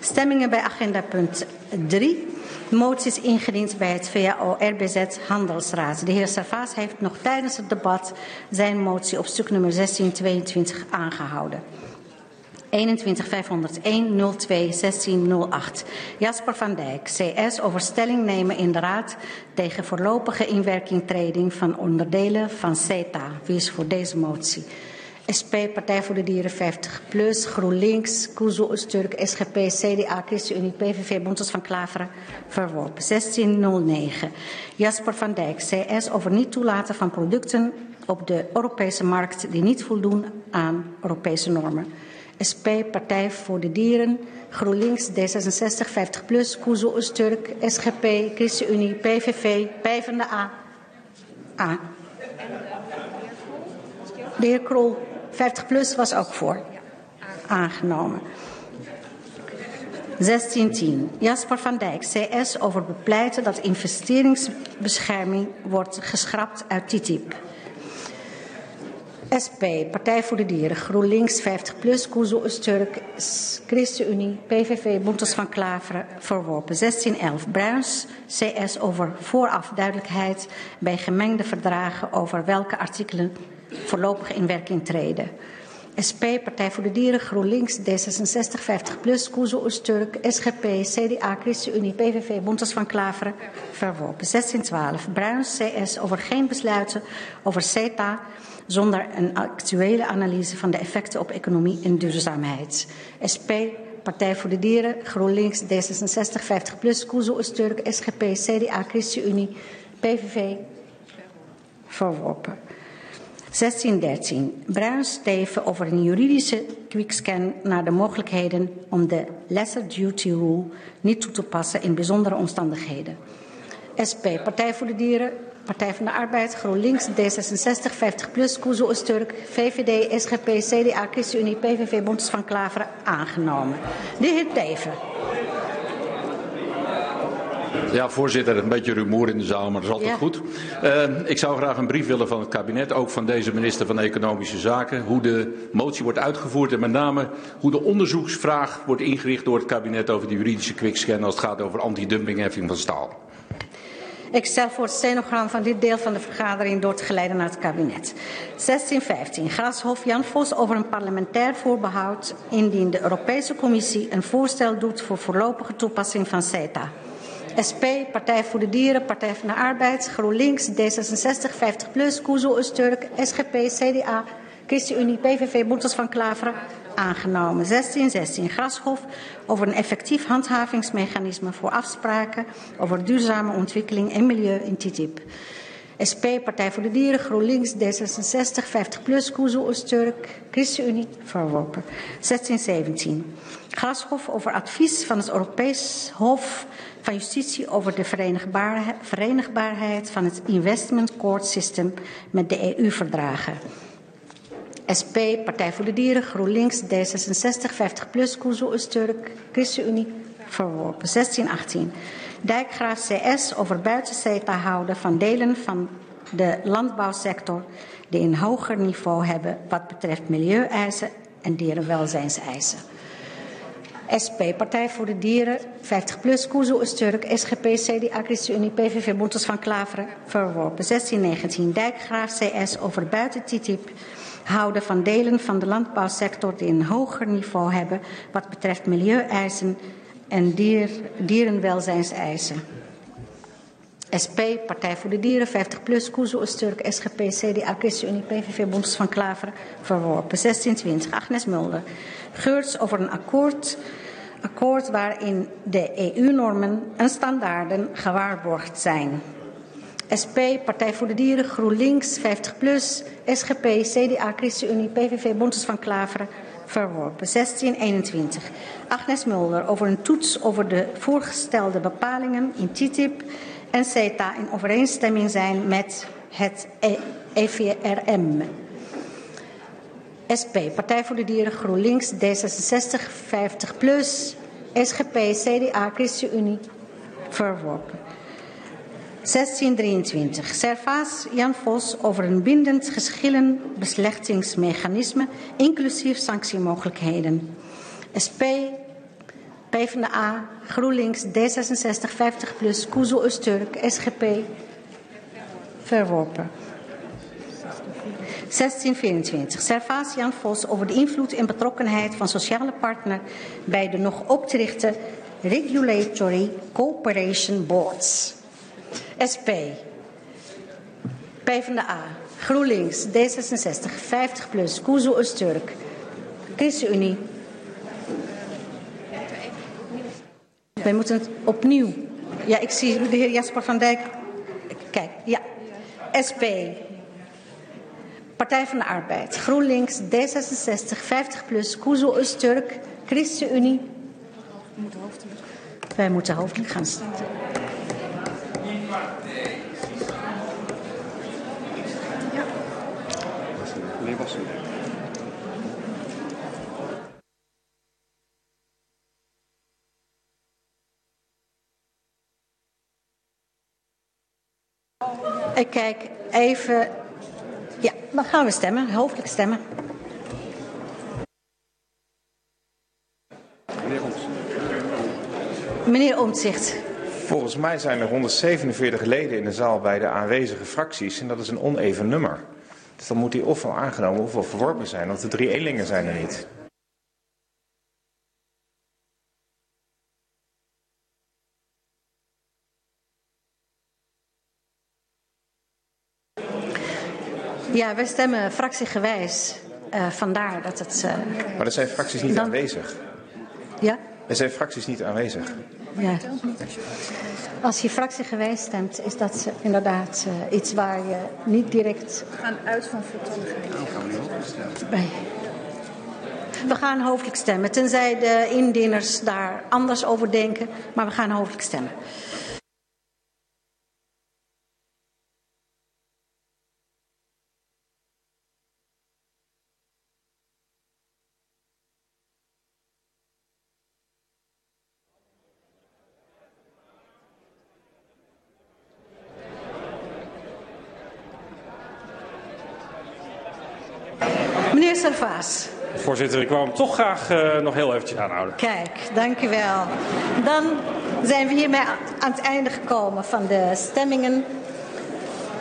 Stemmingen bij agenda punt 3. Moties ingediend bij het VAO RBZ Handelsraad. De heer Servaas heeft nog tijdens het debat zijn motie op stuk nummer 1622 aangehouden. 21 501 02 1608. Jasper van Dijk, CS, over stelling nemen in de Raad tegen voorlopige inwerkingtreding van onderdelen van CETA. Wie is voor deze motie? SP, Partij voor de Dieren 50 Plus, GroenLinks, Kuzu Usturk, SGP, CDA, ChristenUnie, PVV, Bontes van Klaveren, verworpen. 1609. Jasper van Dijk, CS, over niet toelaten van producten op de Europese markt die niet voldoen aan Europese normen. SP, Partij voor de Dieren, GroenLinks, D66, 50 Plus, Usturk, SGP, ChristenUnie, PVV, PvdA. A. De heer Krol, 50 plus was ook voor. Aangenomen. 1610. Jasper van Dijk, CS, over bepleiten dat investeringsbescherming wordt geschrapt uit TTIP. SP, Partij voor de Dieren, GroenLinks 50 plus, Kuzu Usturk, ChristenUnie, PVV, Bontes van Klaveren, verworpen. 1611. Bruins, CS over vooraf duidelijkheid bij gemengde verdragen over welke artikelen voorlopig in werking treden. SP, Partij voor de Dieren, GroenLinks, D66, 50 plus, Kuzu Usturk, SGP, CDA, ChristenUnie, PVV, Bontes van Klaveren, verworpen. 1612. Bruins, CS, over geen besluiten over CETA zonder een actuele analyse van de effecten op economie en duurzaamheid. SP, Partij voor de Dieren, GroenLinks, D66, 50 plus, Kuzu Usturk, SGP, CDA, ChristenUnie, PVV, verworpen. 1613. Bruins Steven over een juridische quickscan naar de mogelijkheden om de lesser duty rule niet toe te passen in bijzondere omstandigheden. SP, Partij voor de Dieren, Partij van de Arbeid, GroenLinks, D66, 50 plus, Kuzu Turk, VVD, SGP, CDA, ChristenUnie, PVV, Bontes van Klaveren aangenomen. De heer Teven. Ja, voorzitter, een beetje rumoer in de zaal, maar dat is altijd ja. goed. Uh, ik zou graag een brief willen van het kabinet, ook van deze minister van Economische Zaken, hoe de motie wordt uitgevoerd en met name hoe de onderzoeksvraag wordt ingericht door het kabinet over de juridische quickscan als het gaat over antidumpingheffing van staal. Ik stel voor het stenogram van dit deel van de vergadering door te geleiden naar het kabinet. 1615. Grashof Jan Vos over een parlementair voorbehoud indien de Europese Commissie een voorstel doet voor voorlopige toepassing van CETA. SP, Partij voor de Dieren, Partij van de Arbeid, GroenLinks, D66, 50 plus, Kuzu Usturk, SGP, CDA, ChristenUnie, PVV, Boetes van Klaveren, aangenomen. 1616 Grashof over een effectief handhavingsmechanisme voor afspraken over duurzame ontwikkeling en milieu in TTIP. SP, Partij voor de Dieren, GroenLinks, D66, 50 plus, Kuzu Usturk, ChristenUnie, verworpen. 1617 Grashof over advies van het Europees Hof van Justitie over de verenigbaarheid van het Investment Court System met de EU-verdragen. SP, Partij voor de Dieren, GroenLinks, D66, 50 plus, Kuzu Usturk, ChristenUnie, verworpen. 1618. Dijkgraaf CS over buiten houden van delen van de landbouwsector die een hoger niveau hebben wat betreft milieueisen en dierenwelzijnseisen. SP, Partij voor de Dieren, 50 plus, Kuzu Usturk, SGP, CDA, ChristenUnie, PVV, Bontes van Klaveren, verworpen. 1619, Dijkgraaf CS over buiten TTIP houden van delen van de landbouwsector die een hoger niveau hebben wat betreft milieueisen en dier, dierenwelzijnseisen. SP, Partij voor de Dieren, 50 plus, Kuzu Usturk, SGP, CDA, ChristenUnie, PVV, Bontes van Klaveren, verworpen. 1620, Agnes Mulder. Geurts over een akkoord, akkoord waarin de EU-normen en standaarden gewaarborgd zijn. SP, Partij voor de Dieren, GroenLinks, 50 plus, SGP, CDA, ChristenUnie, PVV, Bontes van Klaveren, verworpen. 1621. Agnes Mulder over een toets over de voorgestelde bepalingen in TTIP en CETA in overeenstemming zijn met het EVRM. SP, Partij voor de Dieren, GroenLinks, D66, 50 plus, SGP, CDA, ChristenUnie, verworpen. 1623. Servaas Jan Vos over een bindend geschillenbeslechtingsmechanisme, inclusief sanctiemogelijkheden. SP, PvdA, GroenLinks, D66, 50PLUS, Kuzu Usturk, SGP. Verworpen. 1624. Servaas Jan Vos over de invloed en betrokkenheid van sociale partner bij de nog op te richten Regulatory Cooperation Boards. SP. PvdA. GroenLinks. D66. 50PLUS. Kuzu Usturk. ChristenUnie. Wij moeten het opnieuw. Ja, ik zie de heer Jasper van Dijk. Kijk, ja. SP. Partij van de Arbeid, GroenLinks, D66, 50PLUS, Kuzu Usturk, ChristenUnie. Wij moeten hoofdelijk gaan staan. Ik kijk even. Ja, dan gaan we stemmen, hoofdelijk stemmen. Meneer Omtzigt. Volgens mij zijn er 147 leden in de zaal bij de aanwezige fracties en dat is een oneven nummer. Dus dan moet die ofwel aangenomen ofwel verworpen zijn, want de drie eenlingen zijn er niet. Ja, wij stemmen fractiegewijs. Uh, vandaar dat het. Uh, maar er zijn fracties niet Dan- aanwezig. ja? Er zijn fracties niet aanwezig. ja. Als je fractiegewijs stemt, is dat eh, inderdaad eh, iets waar je niet direct We gaan uit van voltalligheid. bij. We gaan hoofdelijk stemmen, tenzij de indieners daar anders over denken, maar we gaan hoofdelijk stemmen. Meneer Servaas, Voorzitter, ik wou hem toch graag eh, nog heel eventjes aanhouden. kijk, dank u wel. Dan zijn we hiermee aan het einde gekomen van de stemmingen